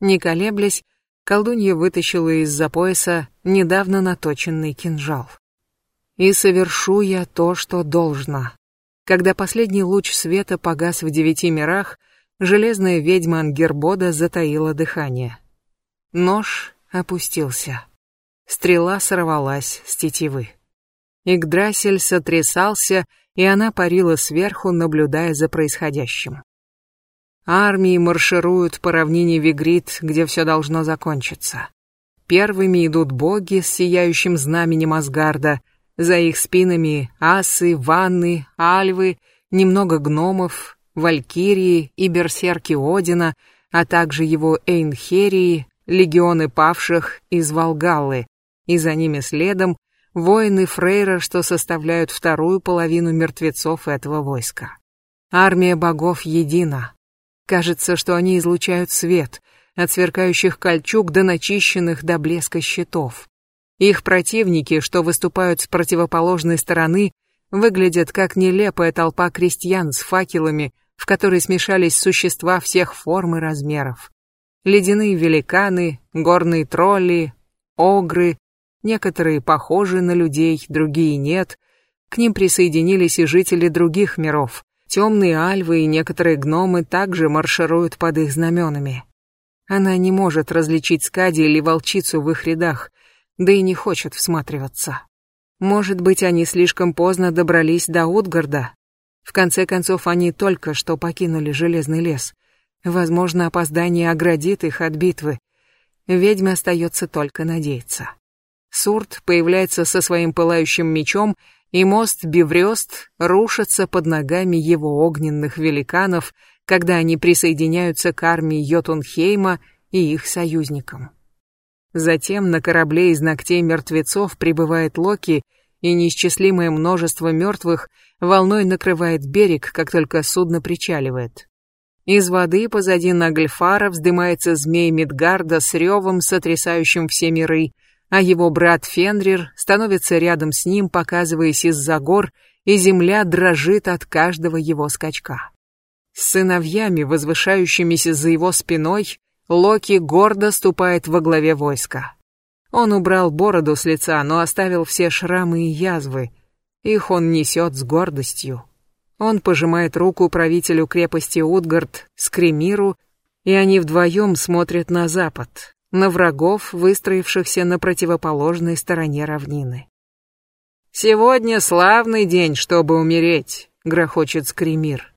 Не колеблясь, колдунья вытащила из-за пояса недавно наточенный кинжал. «И совершу я то, что должна». Когда последний луч света погас в девяти мирах, железная ведьма Ангербода затаила дыхание. Нож опустился. Стрела сорвалась с тетивы. Игдрасель сотрясался, и она парила сверху, наблюдая за происходящим. Армии маршируют по равнине Вигрид, где все должно закончиться. Первыми идут боги с сияющим знаменем Асгарда, за их спинами асы, ванны, альвы, немного гномов, валькирии и берсерки Одина, а также его эйнхерии, легионы павших из Волгаллы, и за ними следом воины Фрейра, что составляют вторую половину мертвецов этого войска. Армия богов едина. Кажется, что они излучают свет, от сверкающих кольчуг до начищенных до блеска щитов. Их противники, что выступают с противоположной стороны, выглядят как нелепая толпа крестьян с факелами, в которой смешались существа всех форм и размеров. Ледяные великаны, горные тролли, огры, некоторые похожи на людей, другие нет. К ним присоединились и жители других миров. Темные альвы и некоторые гномы также маршируют под их знаменами. Она не может различить скади или волчицу в их рядах, да и не хочет всматриваться. Может быть, они слишком поздно добрались до Утгарда. В конце концов, они только что покинули Железный лес. Возможно, опоздание оградит их от битвы. Ведьме остается только надеяться. Сурт появляется со своим пылающим мечом, и мост Биврёст рушится под ногами его огненных великанов, когда они присоединяются к армии Йотунхейма и их союзникам. Затем на корабле из ногтей мертвецов прибывает Локи, и неисчислимое множество мертвых волной накрывает берег, как только судно причаливает. Из воды позади Нагльфара вздымается змей Мидгарда с ревом, сотрясающим все миры, а его брат Фенрир становится рядом с ним, показываясь из-за гор, и земля дрожит от каждого его скачка. С сыновьями, возвышающимися за его спиной, Локи гордо ступает во главе войска. Он убрал бороду с лица, но оставил все шрамы и язвы. Их он несет с гордостью. Он пожимает руку правителю крепости Утгард, Скремиру, и они вдвоем смотрят на запад, на врагов, выстроившихся на противоположной стороне равнины. «Сегодня славный день, чтобы умереть», — грохочет Скримир.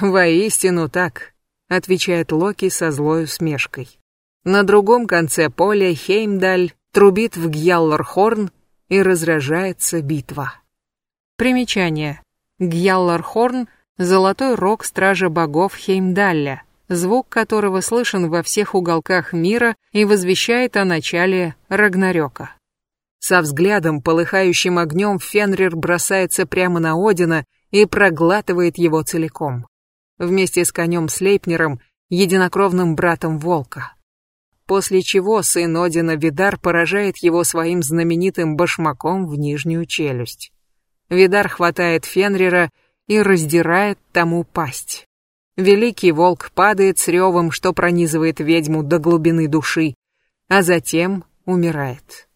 «Воистину так», — отвечает Локи со злой усмешкой. На другом конце поля Хеймдаль трубит в Гьяллархорн и разражается битва. Примечание. Гьяллархорн — золотой рог стража богов Хеймдалля, звук которого слышен во всех уголках мира и возвещает о начале Рагнарёка. Со взглядом, полыхающим огнем, Фенрир бросается прямо на Одина и проглатывает его целиком. Вместе с конем Слейпнером, единокровным братом Волка. После чего сын Одина Видар поражает его своим знаменитым башмаком в нижнюю челюсть. Видар хватает Фенрира и раздирает тому пасть. Великий волк падает с ревом, что пронизывает ведьму до глубины души, а затем умирает.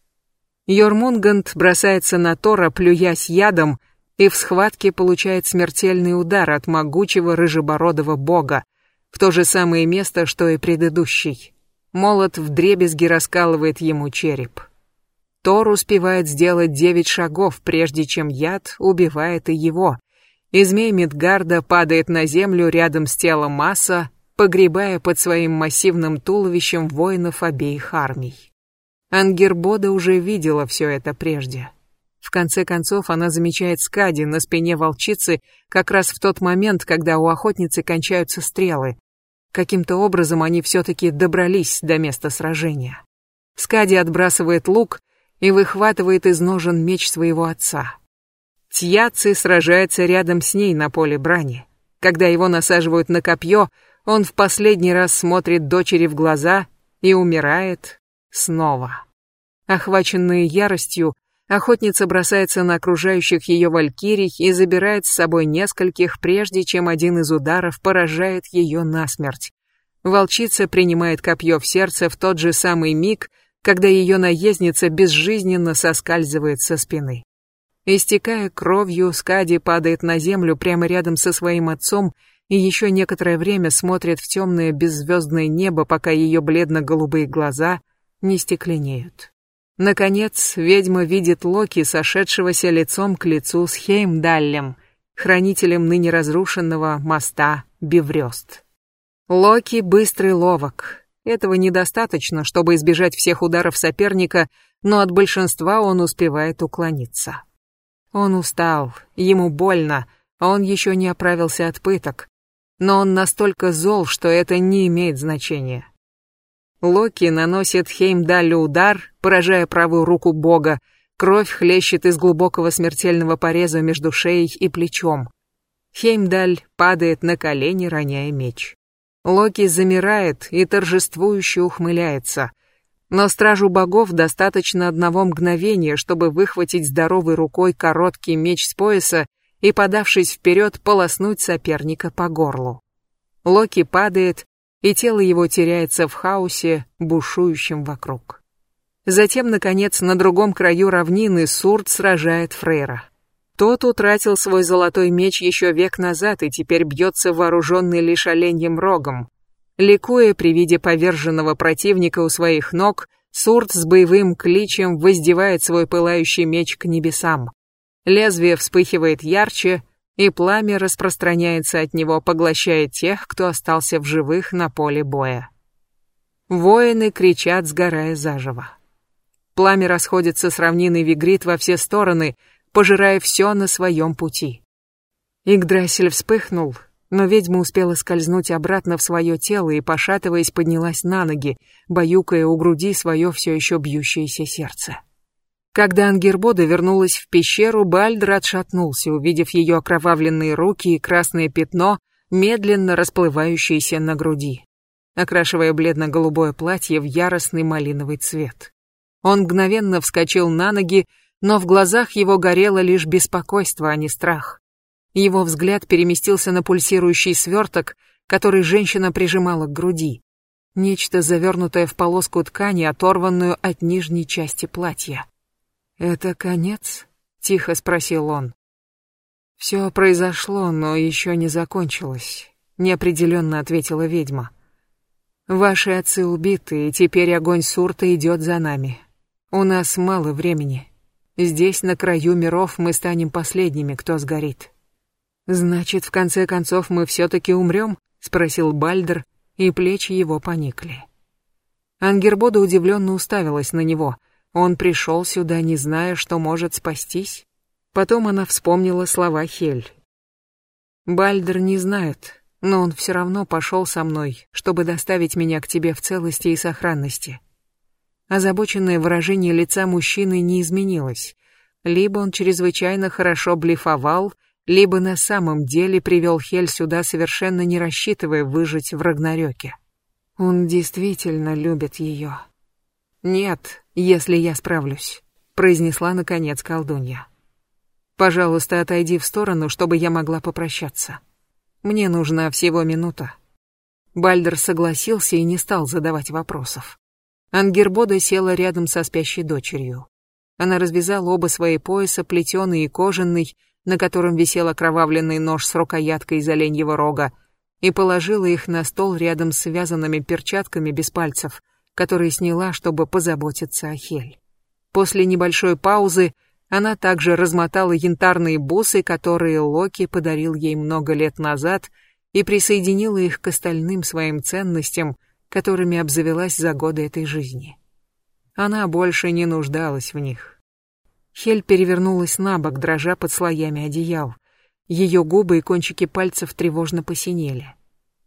Йормунганд бросается на Тора, плюясь ядом, и в схватке получает смертельный удар от могучего рыжебородого бога, в то же самое место, что и предыдущий. Молот вдребезги раскалывает ему череп. Тор успевает сделать девять шагов, прежде чем яд убивает и его — и змей Мидгарда падает на землю рядом с телом Масса, погребая под своим массивным туловищем воинов обеих армий. Ангербода уже видела все это прежде. В конце концов, она замечает Скади на спине волчицы как раз в тот момент, когда у охотницы кончаются стрелы. Каким-то образом они все-таки добрались до места сражения. Скади отбрасывает лук и выхватывает из ножен меч своего отца. Тьяци сражается рядом с ней на поле брани. Когда его насаживают на копье, он в последний раз смотрит дочери в глаза и умирает снова. Охваченная яростью, охотница бросается на окружающих ее валькирий и забирает с собой нескольких, прежде чем один из ударов поражает ее насмерть. Волчица принимает копье в сердце в тот же самый миг, когда ее наездница безжизненно соскальзывает со спины. Истекая кровью, Скади падает на землю прямо рядом со своим отцом и еще некоторое время смотрит в темное беззвездное небо, пока ее бледно-голубые глаза не стекленеют. Наконец, ведьма видит Локи, сошедшегося лицом к лицу с Хеймдаллем, хранителем ныне разрушенного моста Беврёст. Локи быстрый ловок. Этого недостаточно, чтобы избежать всех ударов соперника, но от большинства он успевает уклониться. Он устал, ему больно, он еще не оправился от пыток. Но он настолько зол, что это не имеет значения. Локи наносит Хеймдалю удар, поражая правую руку бога. Кровь хлещет из глубокого смертельного пореза между шеей и плечом. Хеймдаль падает на колени, роняя меч. Локи замирает и торжествующе ухмыляется. Но стражу богов достаточно одного мгновения, чтобы выхватить здоровой рукой короткий меч с пояса и, подавшись вперед, полоснуть соперника по горлу. Локи падает, и тело его теряется в хаосе, бушующем вокруг. Затем, наконец, на другом краю равнины Сурт сражает Фрейра. Тот утратил свой золотой меч еще век назад и теперь бьется вооруженный лишь оленьим рогом. Ликуя при виде поверженного противника у своих ног, Сурт с боевым кличем воздевает свой пылающий меч к небесам. Лезвие вспыхивает ярче, и пламя распространяется от него, поглощая тех, кто остался в живых на поле боя. Воины кричат, сгорая заживо. Пламя расходится с равнины Вигрит во все стороны, пожирая все на своем пути. Игдрасиль вспыхнул, но ведьма успела скользнуть обратно в свое тело и, пошатываясь, поднялась на ноги, баюкая у груди свое все еще бьющееся сердце. Когда Ангербода вернулась в пещеру, Бальдр отшатнулся, увидев ее окровавленные руки и красное пятно, медленно расплывающееся на груди, окрашивая бледно-голубое платье в яростный малиновый цвет. Он мгновенно вскочил на ноги, но в глазах его горело лишь беспокойство, а не страх. Его взгляд переместился на пульсирующий сверток, который женщина прижимала к груди. Нечто завернутое в полоску ткани, оторванную от нижней части платья. «Это конец?» — тихо спросил он. «Все произошло, но еще не закончилось», — неопределенно ответила ведьма. «Ваши отцы убиты, и теперь огонь Сурта идет за нами. У нас мало времени. Здесь, на краю миров, мы станем последними, кто сгорит». «Значит, в конце концов, мы все-таки умрем?» — спросил Бальдер, и плечи его поникли. Ангербода удивленно уставилась на него — он пришел сюда, не зная, что может спастись? Потом она вспомнила слова Хель. Бальдер не знает, но он все равно пошел со мной, чтобы доставить меня к тебе в целости и сохранности. Озабоченное выражение лица мужчины не изменилось. Либо он чрезвычайно хорошо блефовал, либо на самом деле привел Хель сюда, совершенно не рассчитывая выжить в Рагнарёке. Он действительно любит ее. Нет, если я справлюсь, произнесла наконец колдунья. Пожалуйста, отойди в сторону, чтобы я могла попрощаться. Мне нужна всего минута. Бальдер согласился и не стал задавать вопросов. Ангербода села рядом со спящей дочерью. Она развязала оба свои пояса, плетеный и кожаный, на котором висел окровавленный нож с рукояткой из оленьего рога, и положила их на стол рядом с связанными перчатками без пальцев, которые сняла, чтобы позаботиться о Хель. После небольшой паузы она также размотала янтарные бусы, которые Локи подарил ей много лет назад, и присоединила их к остальным своим ценностям, которыми обзавелась за годы этой жизни. Она больше не нуждалась в них. Хель перевернулась на бок, дрожа под слоями одеял. Ее губы и кончики пальцев тревожно посинели.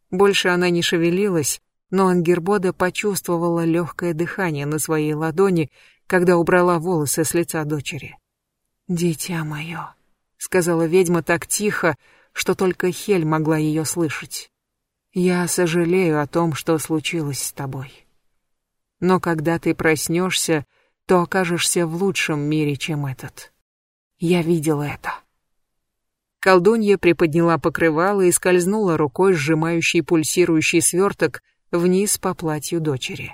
Больше она не шевелилась, но Ангербода почувствовала легкое дыхание на своей ладони, когда убрала волосы с лица дочери. «Дитя мое», — сказала ведьма так тихо, что только Хель могла ее слышать. «Я сожалею о том, что случилось с тобой. Но когда ты проснешься, то окажешься в лучшем мире, чем этот. Я видела это». Колдунья приподняла покрывало и скользнула рукой, сжимающей пульсирующий сверток, вниз по платью дочери.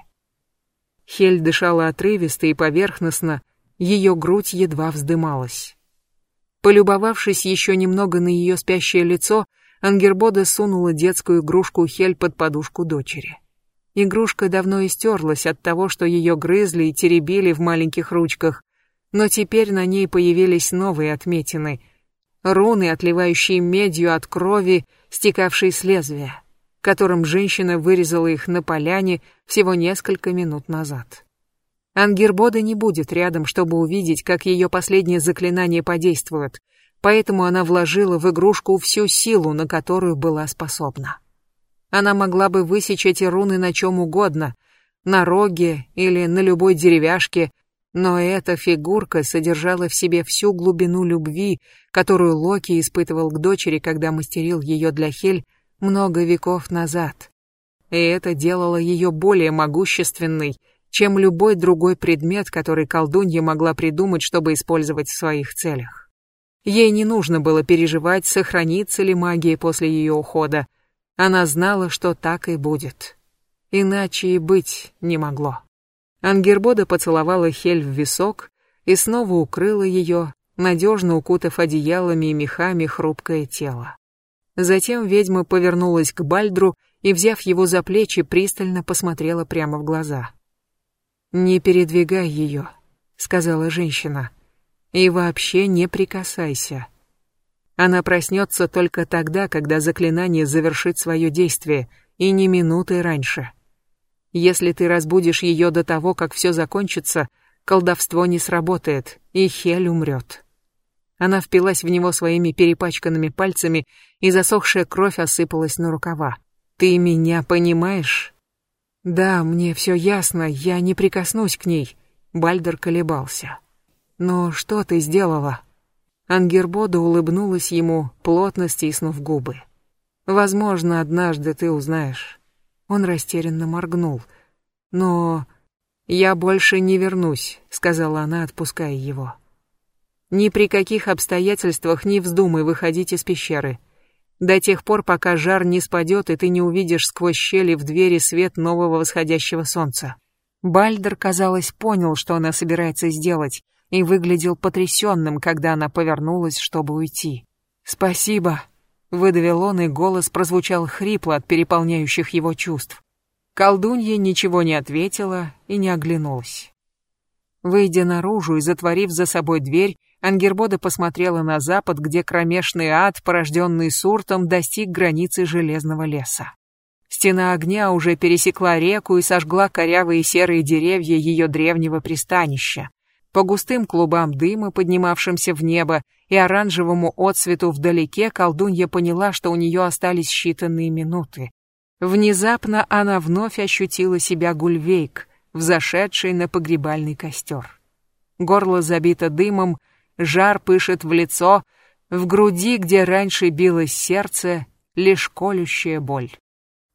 Хель дышала отрывисто и поверхностно, ее грудь едва вздымалась. Полюбовавшись еще немного на ее спящее лицо, Ангербода сунула детскую игрушку Хель под подушку дочери. Игрушка давно истерлась от того, что ее грызли и теребили в маленьких ручках, но теперь на ней появились новые отметины, руны, отливающие медью от крови, стекавшей с лезвия, которым женщина вырезала их на поляне всего несколько минут назад. Ангербода не будет рядом, чтобы увидеть, как ее последнее заклинание подействует, поэтому она вложила в игрушку всю силу, на которую была способна. Она могла бы высечь эти руны на чем угодно, на роге или на любой деревяшке, но эта фигурка содержала в себе всю глубину любви, которую Локи испытывал к дочери, когда мастерил ее для Хель много веков назад. И это делало ее более могущественной, чем любой другой предмет, который колдунья могла придумать, чтобы использовать в своих целях. Ей не нужно было переживать, сохранится ли магия после ее ухода. Она знала, что так и будет. Иначе и быть не могло. Ангербода поцеловала Хель в висок и снова укрыла ее, надежно укутав одеялами и мехами хрупкое тело. Затем ведьма повернулась к Бальдру и, взяв его за плечи, пристально посмотрела прямо в глаза. «Не передвигай ее», — сказала женщина, — «и вообще не прикасайся. Она проснется только тогда, когда заклинание завершит свое действие, и не минуты раньше. Если ты разбудишь ее до того, как все закончится, колдовство не сработает, и Хель умрет». Она впилась в него своими перепачканными пальцами, и засохшая кровь осыпалась на рукава. «Ты меня понимаешь?» Да, мне все ясно, я не прикоснусь к ней. Бальдер колебался. Но что ты сделала? Ангербода улыбнулась ему, плотно стиснув губы. Возможно, однажды ты узнаешь. Он растерянно моргнул. Но я больше не вернусь, сказала она, отпуская его. Ни при каких обстоятельствах не вздумай выходить из пещеры до тех пор, пока жар не спадет, и ты не увидишь сквозь щели в двери свет нового восходящего солнца. Бальдер, казалось, понял, что она собирается сделать, и выглядел потрясенным, когда она повернулась, чтобы уйти. «Спасибо», — выдавил он, и голос прозвучал хрипло от переполняющих его чувств. Колдунья ничего не ответила и не оглянулась. Выйдя наружу и затворив за собой дверь, Ангербода посмотрела на запад, где кромешный ад, порожденный суртом, достиг границы железного леса. Стена огня уже пересекла реку и сожгла корявые серые деревья ее древнего пристанища. По густым клубам дыма, поднимавшимся в небо, и оранжевому отсвету вдалеке, колдунья поняла, что у нее остались считанные минуты. Внезапно она вновь ощутила себя гульвейк, взошедшей на погребальный костер. Горло забито дымом, жар пышет в лицо, в груди, где раньше билось сердце, лишь колющая боль.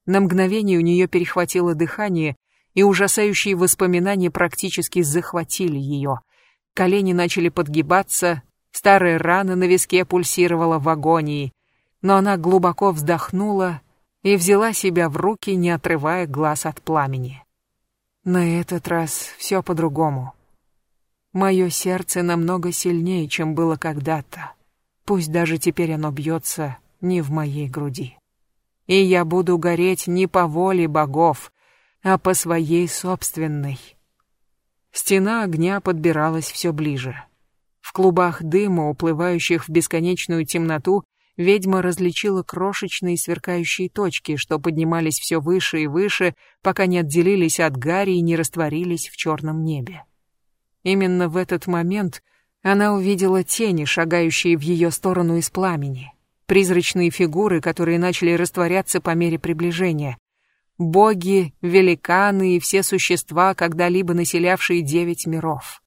На мгновение у нее перехватило дыхание, и ужасающие воспоминания практически захватили ее. Колени начали подгибаться, старая рана на виске пульсировала в агонии, но она глубоко вздохнула и взяла себя в руки, не отрывая глаз от пламени. На этот раз все по-другому. Мое сердце намного сильнее, чем было когда-то. Пусть даже теперь оно бьется не в моей груди. И я буду гореть не по воле богов, а по своей собственной. Стена огня подбиралась все ближе. В клубах дыма, уплывающих в бесконечную темноту, ведьма различила крошечные сверкающие точки, что поднимались все выше и выше, пока не отделились от гари и не растворились в черном небе. Именно в этот момент она увидела тени, шагающие в ее сторону из пламени, призрачные фигуры, которые начали растворяться по мере приближения. Боги, великаны и все существа, когда-либо населявшие девять миров.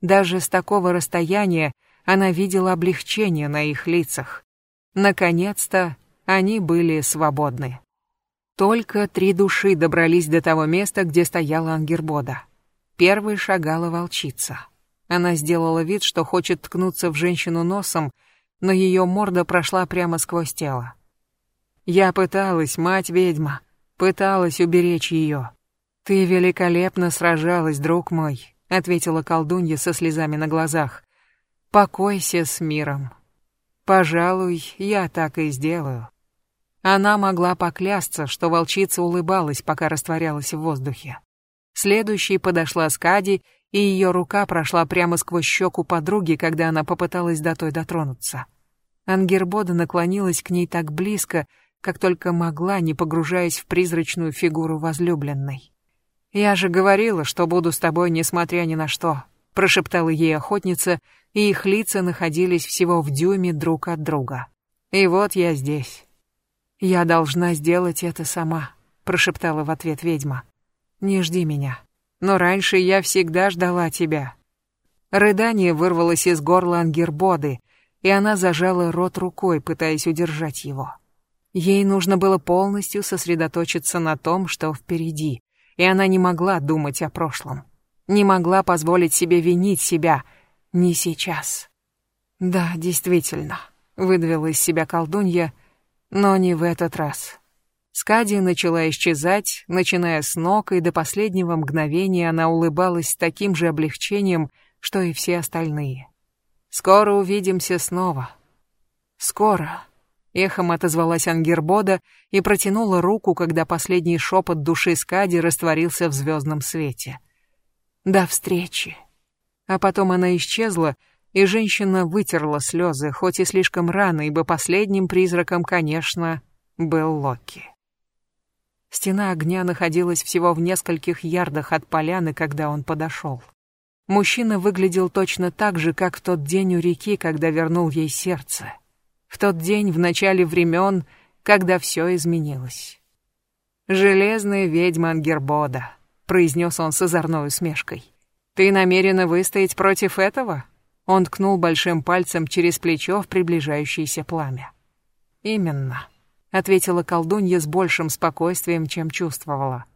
Даже с такого расстояния она видела облегчение на их лицах. Наконец-то они были свободны. Только три души добрались до того места, где стояла Ангербода. Первой шагала волчица. Она сделала вид, что хочет ткнуться в женщину носом, но ее морда прошла прямо сквозь тело. «Я пыталась, мать-ведьма», Пыталась уберечь ее. Ты великолепно сражалась, друг мой, ответила колдунья со слезами на глазах. Покойся с миром. Пожалуй, я так и сделаю. Она могла поклясться, что волчица улыбалась, пока растворялась в воздухе. Следующей подошла Скади, и ее рука прошла прямо сквозь щеку подруги, когда она попыталась до той дотронуться. Ангербода наклонилась к ней так близко, как только могла, не погружаясь в призрачную фигуру возлюбленной. «Я же говорила, что буду с тобой, несмотря ни на что», — прошептала ей охотница, и их лица находились всего в дюйме друг от друга. «И вот я здесь». «Я должна сделать это сама», — прошептала в ответ ведьма. «Не жди меня. Но раньше я всегда ждала тебя». Рыдание вырвалось из горла Ангербоды, и она зажала рот рукой, пытаясь удержать его. Ей нужно было полностью сосредоточиться на том, что впереди, и она не могла думать о прошлом. Не могла позволить себе винить себя. Не сейчас. «Да, действительно», — выдавила из себя колдунья, — но не в этот раз. Скади начала исчезать, начиная с ног, и до последнего мгновения она улыбалась с таким же облегчением, что и все остальные. «Скоро увидимся снова». «Скоро», — эхом отозвалась Ангербода и протянула руку, когда последний шепот души Скади растворился в звездном свете. «До встречи». А потом она исчезла, — и женщина вытерла слезы, хоть и слишком рано, ибо последним призраком, конечно, был Локи. Стена огня находилась всего в нескольких ярдах от поляны, когда он подошел. Мужчина выглядел точно так же, как в тот день у реки, когда вернул ей сердце. В тот день, в начале времен, когда все изменилось. «Железная ведьма Ангербода», — произнес он с озорной усмешкой. «Ты намерена выстоять против этого?» Он ткнул большим пальцем через плечо в приближающееся пламя. «Именно», — ответила колдунья с большим спокойствием, чем чувствовала.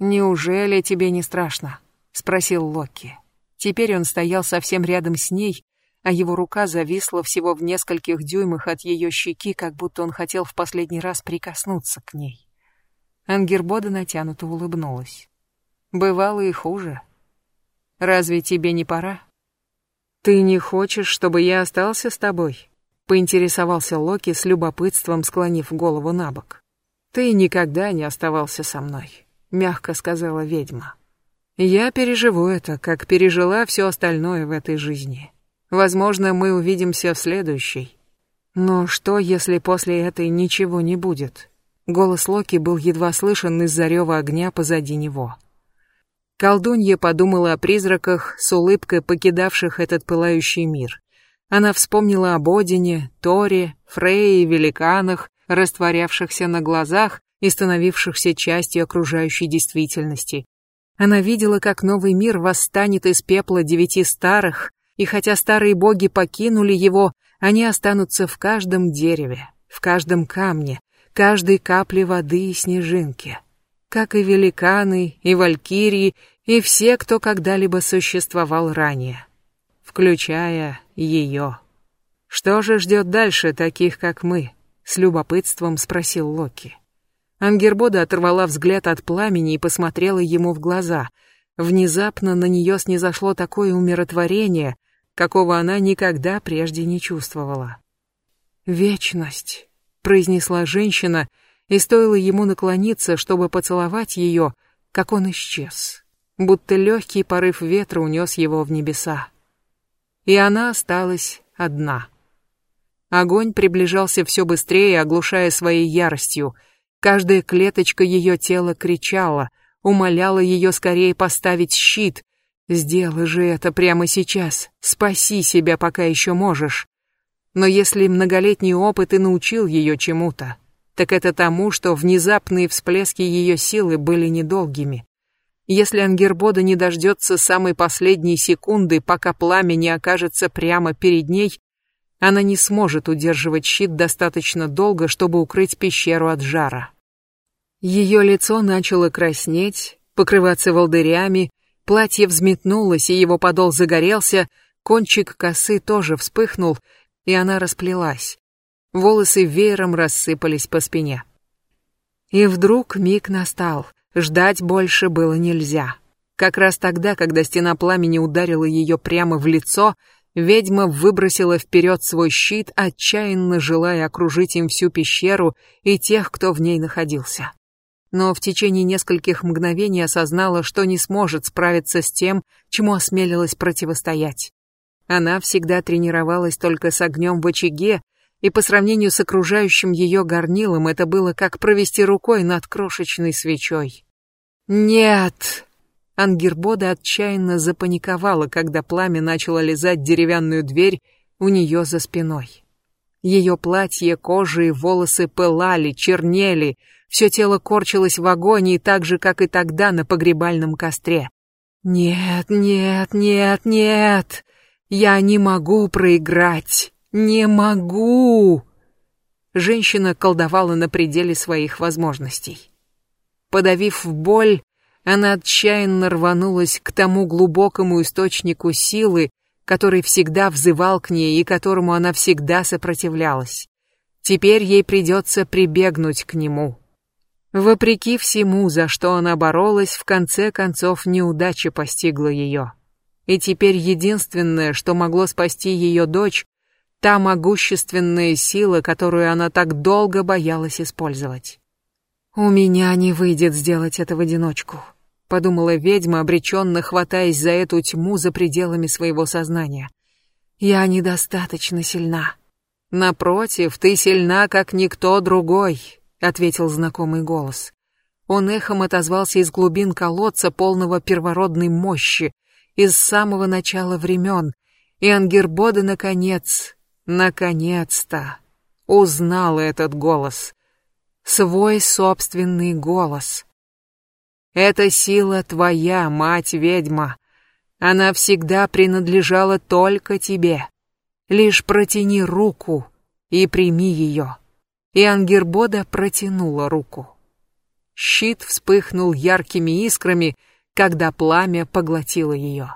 «Неужели тебе не страшно?» — спросил Локи. Теперь он стоял совсем рядом с ней, а его рука зависла всего в нескольких дюймах от ее щеки, как будто он хотел в последний раз прикоснуться к ней. Ангербода натянуто улыбнулась. «Бывало и хуже. Разве тебе не пора?» «Ты не хочешь, чтобы я остался с тобой?» — поинтересовался Локи с любопытством, склонив голову на бок. «Ты никогда не оставался со мной», — мягко сказала ведьма. «Я переживу это, как пережила все остальное в этой жизни. Возможно, мы увидимся в следующей. Но что, если после этой ничего не будет?» Голос Локи был едва слышен из-за рева огня позади него. Колдунья подумала о призраках, с улыбкой покидавших этот пылающий мир. Она вспомнила об Одине, Торе, Фрейе и великанах, растворявшихся на глазах и становившихся частью окружающей действительности. Она видела, как новый мир восстанет из пепла девяти старых, и хотя старые боги покинули его, они останутся в каждом дереве, в каждом камне, каждой капле воды и снежинке. Как и великаны, и валькирии, и все, кто когда-либо существовал ранее, включая ее. Что же ждет дальше таких, как мы? С любопытством спросил Локи. Ангербода оторвала взгляд от пламени и посмотрела ему в глаза. Внезапно на нее снизошло такое умиротворение, какого она никогда прежде не чувствовала. «Вечность», — произнесла женщина, и стоило ему наклониться, чтобы поцеловать ее, как он исчез будто легкий порыв ветра унес его в небеса. И она осталась одна. Огонь приближался все быстрее, оглушая своей яростью. Каждая клеточка ее тела кричала, умоляла ее скорее поставить щит. «Сделай же это прямо сейчас, спаси себя, пока еще можешь». Но если многолетний опыт и научил ее чему-то, так это тому, что внезапные всплески ее силы были недолгими. Если Ангербода не дождется самой последней секунды, пока пламя не окажется прямо перед ней, она не сможет удерживать щит достаточно долго, чтобы укрыть пещеру от жара. Ее лицо начало краснеть, покрываться волдырями, платье взметнулось, и его подол загорелся, кончик косы тоже вспыхнул, и она расплелась. Волосы веером рассыпались по спине. И вдруг миг настал, ждать больше было нельзя. Как раз тогда, когда стена пламени ударила ее прямо в лицо, ведьма выбросила вперед свой щит, отчаянно желая окружить им всю пещеру и тех, кто в ней находился. Но в течение нескольких мгновений осознала, что не сможет справиться с тем, чему осмелилась противостоять. Она всегда тренировалась только с огнем в очаге, и по сравнению с окружающим ее горнилом это было как провести рукой над крошечной свечой. «Нет!» Ангербода отчаянно запаниковала, когда пламя начало лизать деревянную дверь у нее за спиной. Ее платье, кожа и волосы пылали, чернели, все тело корчилось в агонии так же, как и тогда на погребальном костре. «Нет, нет, нет, нет! Я не могу проиграть! Не могу!» Женщина колдовала на пределе своих возможностей. Подавив боль, она отчаянно рванулась к тому глубокому источнику силы, который всегда взывал к ней и которому она всегда сопротивлялась. Теперь ей придется прибегнуть к нему. Вопреки всему, за что она боролась, в конце концов неудача постигла ее. И теперь единственное, что могло спасти ее дочь, та могущественная сила, которую она так долго боялась использовать. «У меня не выйдет сделать это в одиночку», — подумала ведьма, обреченно хватаясь за эту тьму за пределами своего сознания. «Я недостаточно сильна». «Напротив, ты сильна, как никто другой», — ответил знакомый голос. Он эхом отозвался из глубин колодца, полного первородной мощи, из самого начала времен, и Ангербода, наконец, наконец-то, узнала этот голос — свой собственный голос. Эта сила твоя, мать-ведьма. Она всегда принадлежала только тебе. Лишь протяни руку и прими ее. И Ангербода протянула руку. Щит вспыхнул яркими искрами, когда пламя поглотило ее.